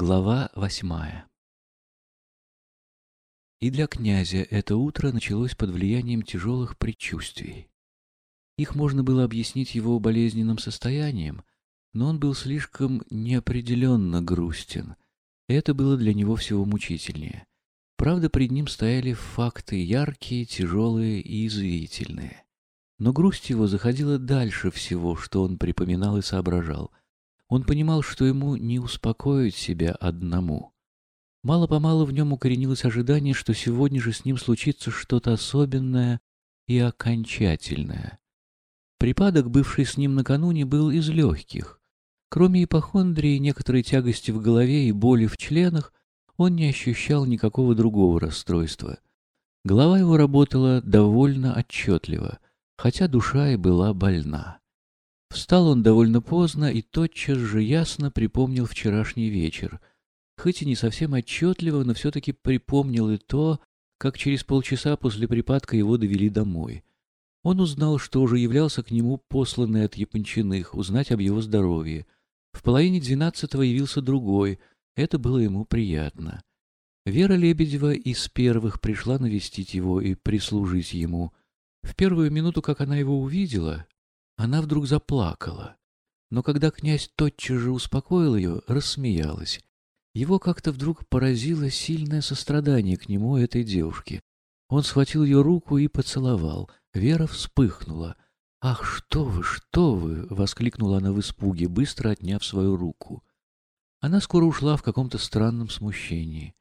Глава восьмая И для князя это утро началось под влиянием тяжелых предчувствий. Их можно было объяснить его болезненным состоянием, но он был слишком неопределенно грустен. Это было для него всего мучительнее. Правда, пред ним стояли факты яркие, тяжелые и извительные. Но грусть его заходила дальше всего, что он припоминал и соображал — он понимал, что ему не успокоить себя одному. Мало-помалу в нем укоренилось ожидание, что сегодня же с ним случится что-то особенное и окончательное. Припадок, бывший с ним накануне, был из легких. Кроме ипохондрии, некоторой тягости в голове и боли в членах, он не ощущал никакого другого расстройства. Голова его работала довольно отчетливо, хотя душа и была больна. Встал он довольно поздно и тотчас же ясно припомнил вчерашний вечер. Хоть и не совсем отчетливо, но все-таки припомнил и то, как через полчаса после припадка его довели домой. Он узнал, что уже являлся к нему посланный от Япончиных, узнать об его здоровье. В половине двенадцатого явился другой, это было ему приятно. Вера Лебедева из первых пришла навестить его и прислужить ему. В первую минуту, как она его увидела, она вдруг заплакала. Но когда князь тотчас же успокоил ее, рассмеялась. Его как-то вдруг поразило сильное сострадание к нему этой девушки. Он схватил ее руку и поцеловал. Вера вспыхнула. «Ах, что вы, что вы!» — воскликнула она в испуге, быстро отняв свою руку. Она скоро ушла в каком-то странном смущении.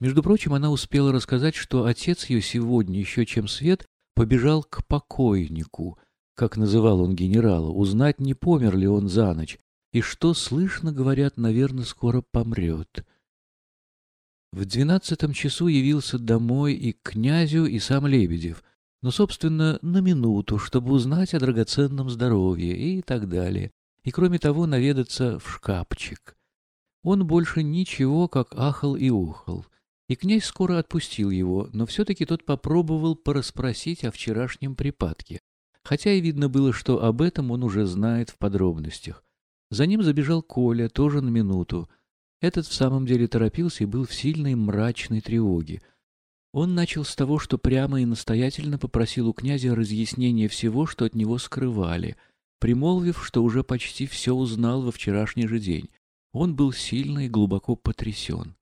Между прочим, она успела рассказать, что отец ее сегодня, еще чем свет, побежал к покойнику, как называл он генерала, узнать, не помер ли он за ночь, и что, слышно, говорят, наверное, скоро помрет. В двенадцатом часу явился домой и князю, и сам Лебедев, но, собственно, на минуту, чтобы узнать о драгоценном здоровье и так далее, и, кроме того, наведаться в шкафчик. Он больше ничего, как ахал и ухал, и князь скоро отпустил его, но все-таки тот попробовал порасспросить о вчерашнем припадке хотя и видно было, что об этом он уже знает в подробностях. За ним забежал Коля, тоже на минуту. Этот в самом деле торопился и был в сильной мрачной тревоге. Он начал с того, что прямо и настоятельно попросил у князя разъяснения всего, что от него скрывали, примолвив, что уже почти все узнал во вчерашний же день. Он был сильно и глубоко потрясен.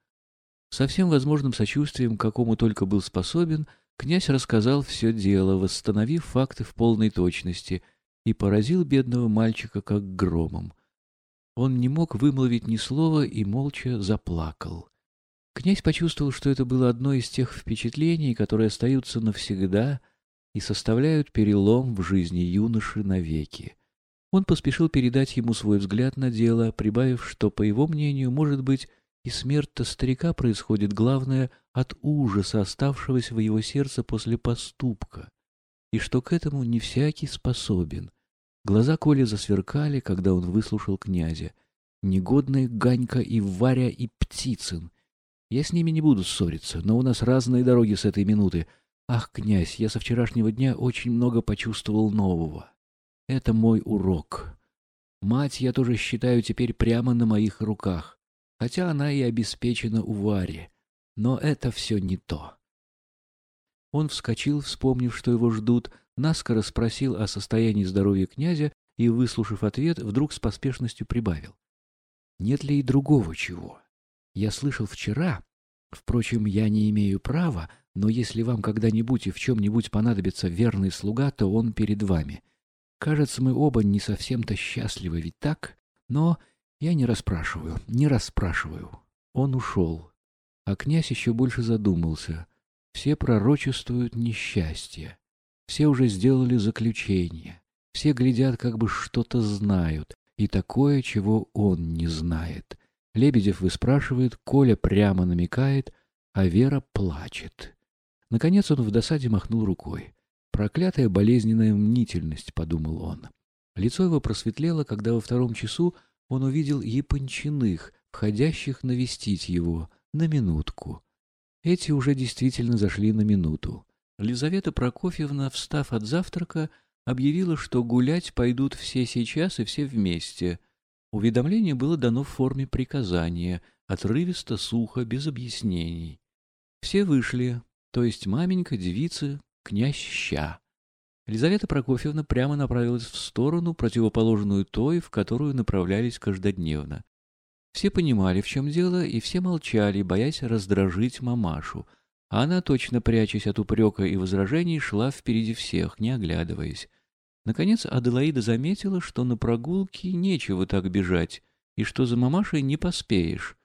Со всем возможным сочувствием, какому только был способен, — Князь рассказал все дело, восстановив факты в полной точности, и поразил бедного мальчика как громом. Он не мог вымолвить ни слова и молча заплакал. Князь почувствовал, что это было одно из тех впечатлений, которые остаются навсегда и составляют перелом в жизни юноши навеки. Он поспешил передать ему свой взгляд на дело, прибавив, что, по его мнению, может быть, и смерть-то старика происходит, главное, от ужаса, оставшегося в его сердце после поступка, и что к этому не всякий способен. Глаза Коли засверкали, когда он выслушал князя. Негодные Ганька и Варя и Птицын. Я с ними не буду ссориться, но у нас разные дороги с этой минуты. Ах, князь, я со вчерашнего дня очень много почувствовал нового. Это мой урок. Мать я тоже считаю теперь прямо на моих руках хотя она и обеспечена у Вари. Но это все не то. Он вскочил, вспомнив, что его ждут, наскоро спросил о состоянии здоровья князя и, выслушав ответ, вдруг с поспешностью прибавил. «Нет ли и другого чего? Я слышал вчера, впрочем, я не имею права, но если вам когда-нибудь и в чем-нибудь понадобится верный слуга, то он перед вами. Кажется, мы оба не совсем-то счастливы, ведь так? Но я не расспрашиваю, не расспрашиваю. Он ушел. А князь еще больше задумался. Все пророчествуют несчастье. Все уже сделали заключение. Все глядят, как бы что-то знают. И такое, чего он не знает. Лебедев выспрашивает, Коля прямо намекает, а Вера плачет. Наконец он в досаде махнул рукой. «Проклятая болезненная мнительность», — подумал он. Лицо его просветлело, когда во втором часу он увидел Япончиных, входящих навестить его, на минутку. Эти уже действительно зашли на минуту. Лизавета Прокофьевна, встав от завтрака, объявила, что гулять пойдут все сейчас и все вместе. Уведомление было дано в форме приказания, отрывисто, сухо, без объяснений. Все вышли, то есть маменька, девицы, князь Ща. Елизавета Прокофьевна прямо направилась в сторону, противоположную той, в которую направлялись каждодневно. Все понимали, в чем дело, и все молчали, боясь раздражить мамашу. А она, точно прячась от упрека и возражений, шла впереди всех, не оглядываясь. Наконец Аделаида заметила, что на прогулке нечего так бежать, и что за мамашей не поспеешь.